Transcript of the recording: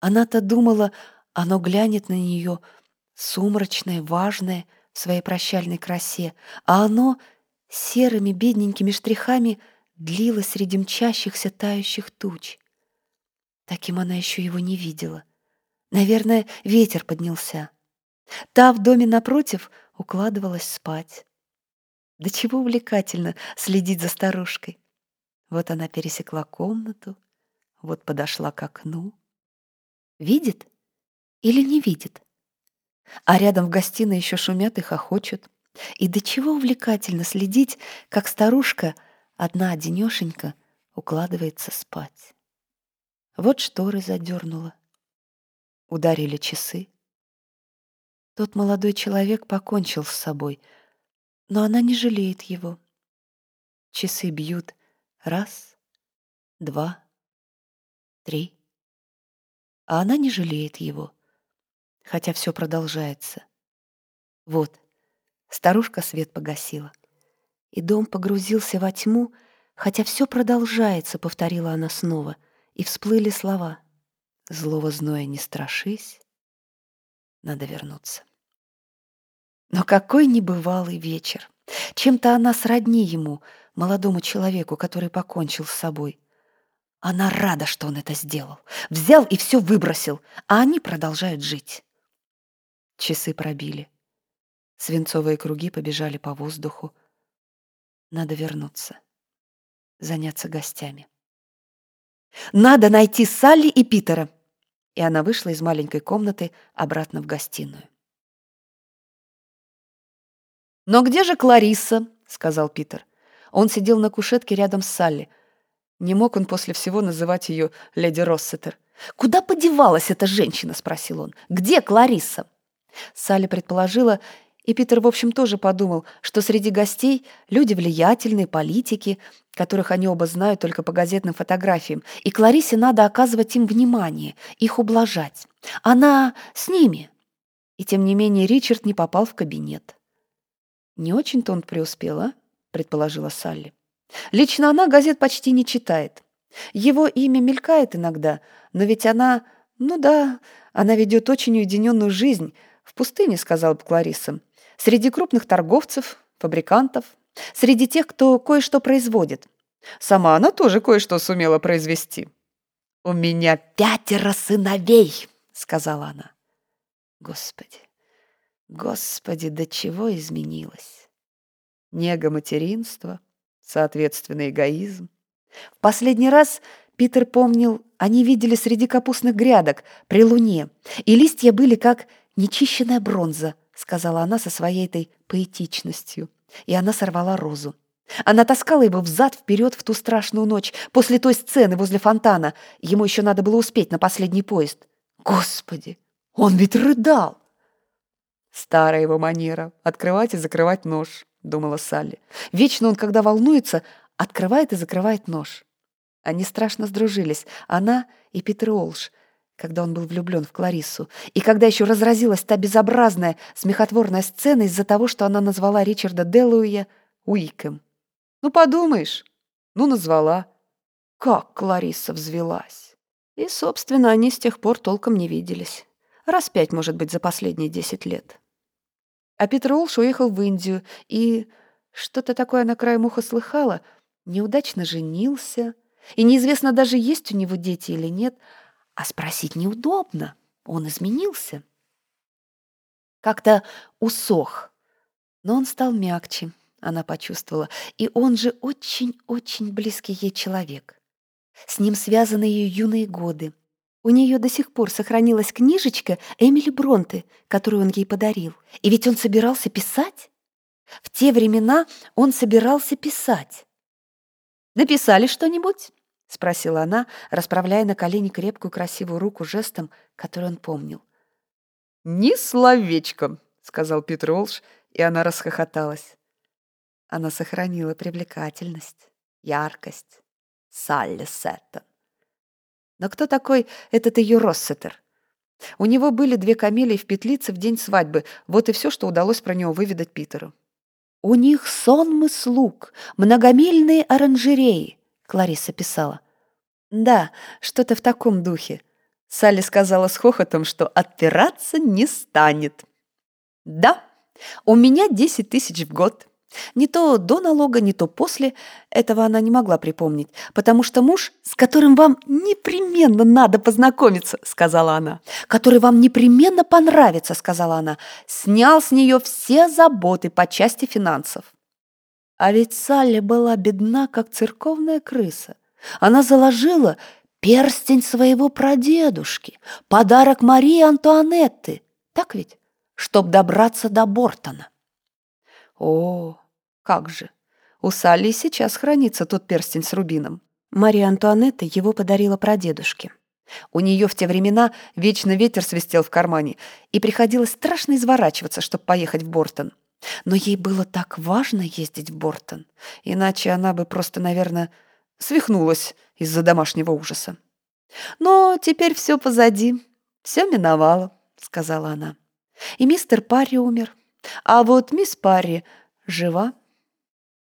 Она-то думала, оно глянет на нее, сумрачное, важное, в своей прощальной красе, а оно серыми бедненькими штрихами длилось среди мчащихся тающих туч. Таким она еще его не видела. Наверное, ветер поднялся. Та в доме напротив укладывалась спать. Да чего увлекательно следить за старушкой. Вот она пересекла комнату, вот подошла к окну. Видит или не видит? А рядом в гостиной еще шумят и хохочут. И до чего увлекательно следить, как старушка, одна одинешенька, укладывается спать. Вот шторы задернула. Ударили часы. Тот молодой человек покончил с собой, но она не жалеет его. Часы бьют раз, два, три. А она не жалеет его, хотя все продолжается. Вот, старушка свет погасила. И дом погрузился во тьму, хотя все продолжается, повторила она снова, и всплыли слова. Злого зноя не страшись, надо вернуться. Но какой небывалый вечер! Чем-то она сродни ему, молодому человеку, который покончил с собой. Она рада, что он это сделал. Взял и все выбросил, а они продолжают жить. Часы пробили. Свинцовые круги побежали по воздуху. Надо вернуться. Заняться гостями. Надо найти Салли и Питера и она вышла из маленькой комнаты обратно в гостиную. «Но где же Кларисса?» — сказал Питер. Он сидел на кушетке рядом с Салли. Не мог он после всего называть ее леди Россетер. «Куда подевалась эта женщина?» — спросил он. «Где Кларисса?» Салли предположила, и Питер, в общем, тоже подумал, что среди гостей люди влиятельные, политики, которых они оба знают только по газетным фотографиям, и Кларисе надо оказывать им внимание, их ублажать. Она с ними. И тем не менее Ричард не попал в кабинет. «Не очень-то он преуспел, а?» — предположила Салли. «Лично она газет почти не читает. Его имя мелькает иногда, но ведь она... Ну да, она ведет очень уединенную жизнь. В пустыне, сказал бы Клариса среди крупных торговцев, фабрикантов, среди тех, кто кое-что производит. Сама она тоже кое-что сумела произвести. «У меня пятеро сыновей», — сказала она. Господи, Господи, до чего изменилось. Нега материнства, соответственно, эгоизм. В последний раз Питер помнил, они видели среди капустных грядок при луне, и листья были как нечищенная бронза, сказала она со своей этой поэтичностью. И она сорвала розу. Она таскала его взад-вперед в ту страшную ночь, после той сцены возле фонтана. Ему еще надо было успеть на последний поезд. Господи, он ведь рыдал! Старая его манера — открывать и закрывать нож, — думала Салли. Вечно он, когда волнуется, открывает и закрывает нож. Они страшно сдружились, она и Питер Олш, когда он был влюблен в Клариссу, и когда еще разразилась та безобразная, смехотворная сцена из-за того, что она назвала Ричарда Делуя Уиком. Ну, подумаешь, ну, назвала. Как Кларисса взвелась. И, собственно, они с тех пор толком не виделись. Раз пять, может быть, за последние десять лет. А Питер Олш уехал в Индию, и что-то такое на краю муха слыхала, неудачно женился, и неизвестно даже, есть у него дети или нет — а спросить неудобно. Он изменился. Как-то усох, но он стал мягче, она почувствовала, и он же очень-очень близкий ей человек. С ним связаны ее юные годы. У нее до сих пор сохранилась книжечка Эмили Бронте, которую он ей подарил. И ведь он собирался писать. В те времена он собирался писать. «Написали что-нибудь?» — спросила она, расправляя на колени крепкую красивую руку жестом, который он помнил. «Ни словечко!» — сказал Питер Олш, и она расхохоталась. Она сохранила привлекательность, яркость. Салли Сеттон. Но кто такой этот ее Россетер? У него были две камелии в петлице в день свадьбы. Вот и все, что удалось про него выведать Питеру. «У них сонмы слуг, многомильные оранжереи», Клариса писала. «Да, что-то в таком духе», Салли сказала с хохотом, что отпираться не станет. «Да, у меня 10 тысяч в год. Не то до налога, не то после. Этого она не могла припомнить, потому что муж, с которым вам непременно надо познакомиться, сказала она, который вам непременно понравится, сказала она, снял с нее все заботы по части финансов. А ведь Салли была бедна, как церковная крыса. Она заложила перстень своего прадедушки, подарок Марии Антуанетты. Так ведь? Чтоб добраться до Бортона. О, как же! У Салли сейчас хранится тот перстень с рубином. Мария Антуанетта его подарила прадедушке. У нее в те времена вечно ветер свистел в кармане, и приходилось страшно изворачиваться, чтобы поехать в Бортон. Но ей было так важно ездить в Бортон, иначе она бы просто, наверное, свихнулась из-за домашнего ужаса. «Но теперь все позади, все миновало», — сказала она. «И мистер Парри умер, а вот мисс Парри жива